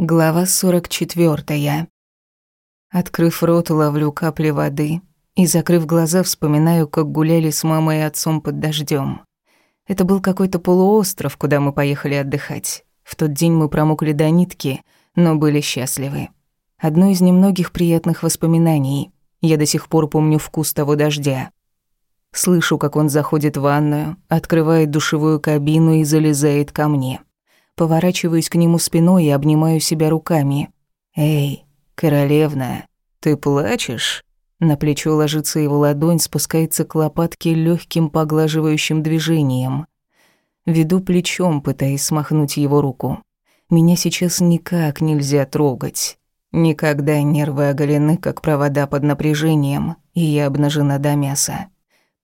Глава 44. Открыв рот, ловлю капли воды и, закрыв глаза, вспоминаю, как гуляли с мамой и отцом под дождем. Это был какой-то полуостров, куда мы поехали отдыхать. В тот день мы промокли до нитки, но были счастливы. Одно из немногих приятных воспоминаний. Я до сих пор помню вкус того дождя. Слышу, как он заходит в ванную, открывает душевую кабину и залезает ко мне. Поворачиваюсь к нему спиной и обнимаю себя руками. «Эй, королевна, ты плачешь?» На плечо ложится его ладонь, спускается к лопатке легким поглаживающим движением. Веду плечом, пытаясь смахнуть его руку. Меня сейчас никак нельзя трогать. Никогда нервы оголены, как провода под напряжением, и я обнажена до мяса.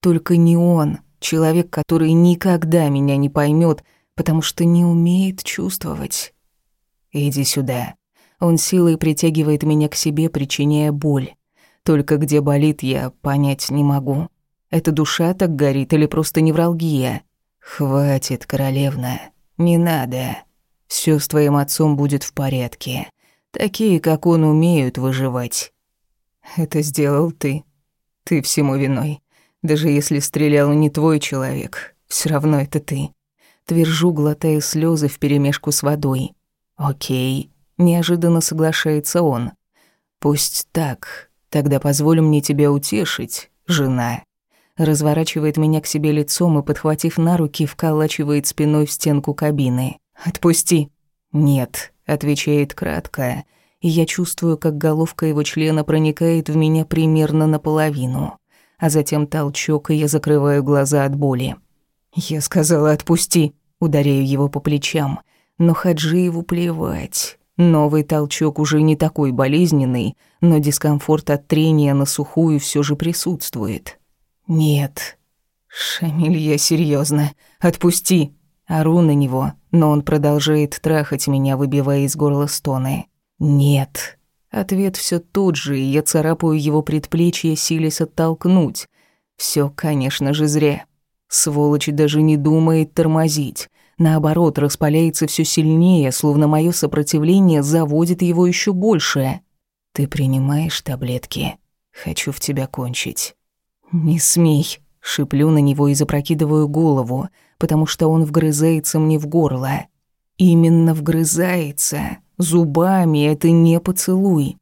Только не он, человек, который никогда меня не поймет, потому что не умеет чувствовать. Иди сюда. Он силой притягивает меня к себе, причиняя боль. Только где болит, я понять не могу. Это душа так горит или просто невралгия? Хватит, королевна. Не надо. Всё с твоим отцом будет в порядке. Такие, как он, умеют выживать. Это сделал ты. Ты всему виной. Даже если стрелял не твой человек, всё равно это ты. Твержу, глотая слезы вперемешку с водой. «Окей», — неожиданно соглашается он. «Пусть так. Тогда позволь мне тебя утешить, жена». Разворачивает меня к себе лицом и, подхватив на руки, вколачивает спиной в стенку кабины. «Отпусти». «Нет», — отвечает кратко, и я чувствую, как головка его члена проникает в меня примерно наполовину. А затем толчок, и я закрываю глаза от боли. Я сказала «отпусти», ударяю его по плечам, но Хаджиеву плевать. Новый толчок уже не такой болезненный, но дискомфорт от трения на сухую все же присутствует. «Нет». «Шамиль, я серьезно. Отпусти!» Ору на него, но он продолжает трахать меня, выбивая из горла стоны. «Нет». Ответ все тот же, и я царапаю его предплечье, силясь оттолкнуть. Все, конечно же, зря. Сволочь даже не думает тормозить. Наоборот, распаляется все сильнее, словно мое сопротивление заводит его еще больше. «Ты принимаешь таблетки? Хочу в тебя кончить». «Не смей», — шиплю на него и запрокидываю голову, потому что он вгрызается мне в горло. Именно вгрызается. Зубами это не поцелуй.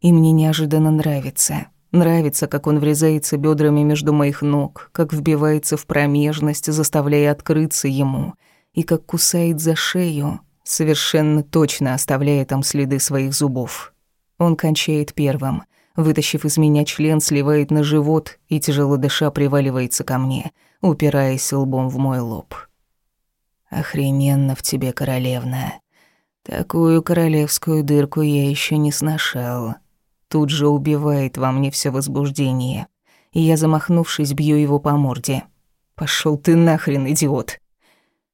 И мне неожиданно нравится. Нравится, как он врезается бедрами между моих ног, как вбивается в промежность, заставляя открыться ему, и как кусает за шею, совершенно точно оставляя там следы своих зубов. Он кончает первым, вытащив из меня член, сливает на живот и, тяжело дыша, приваливается ко мне, упираясь лбом в мой лоб. «Охрененно в тебе, королевна. Такую королевскую дырку я еще не сношал» тут же убивает во мне все возбуждение. И я, замахнувшись, бью его по морде. Пошел ты нахрен, идиот.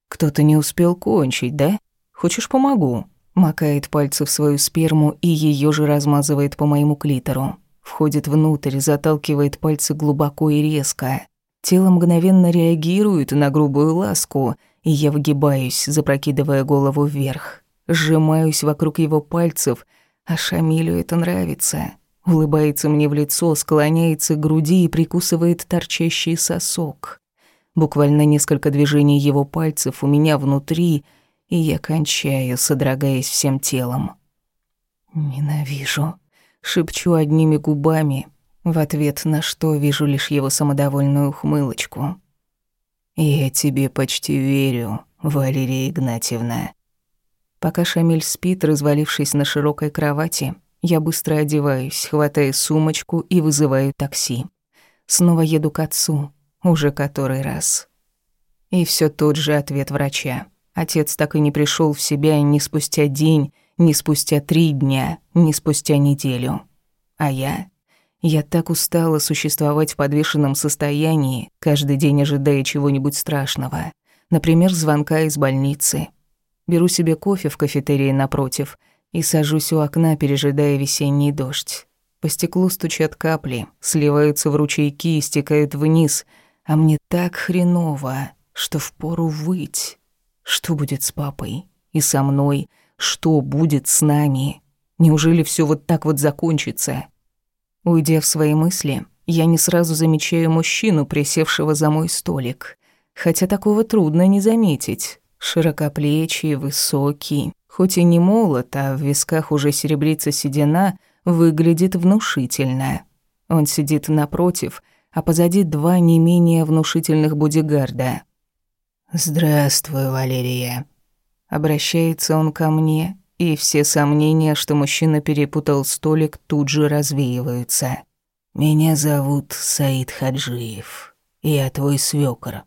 Кто-то не успел кончить, да? Хочешь, помогу? Макает пальцы в свою сперму и ее же размазывает по моему клитору. Входит внутрь, заталкивает пальцы глубоко и резко. Тело мгновенно реагирует на грубую ласку, и я выгибаюсь, запрокидывая голову вверх. Сжимаюсь вокруг его пальцев, а Шамилю это нравится. Улыбается мне в лицо, склоняется к груди и прикусывает торчащий сосок. Буквально несколько движений его пальцев у меня внутри, и я кончаю, содрогаясь всем телом. «Ненавижу», — шепчу одними губами, в ответ на что вижу лишь его самодовольную ухмылочку. «Я тебе почти верю, Валерия Игнатьевна», Пока Шамиль спит, развалившись на широкой кровати, я быстро одеваюсь, хватаю сумочку и вызываю такси. Снова еду к отцу, уже который раз. И все тот же ответ врача. Отец так и не пришел в себя ни спустя день, ни спустя три дня, ни спустя неделю. А я... Я так устала существовать в подвешенном состоянии, каждый день ожидая чего-нибудь страшного. Например, звонка из больницы, Беру себе кофе в кафетерии напротив и сажусь у окна, пережидая весенний дождь. По стеклу стучат капли, сливаются в ручейки и стекают вниз, а мне так хреново, что впору выть. Что будет с папой? И со мной? Что будет с нами? Неужели все вот так вот закончится? Уйдя в свои мысли, я не сразу замечаю мужчину, присевшего за мой столик. Хотя такого трудно не заметить. Широкоплечий, высокий, хоть и не молод, а в висках уже серебрится седина, выглядит внушительно. Он сидит напротив, а позади два не менее внушительных бодигарда. «Здравствуй, Валерия». Обращается он ко мне, и все сомнения, что мужчина перепутал столик, тут же развеиваются. «Меня зовут Саид Хаджиев. Я твой свёкор.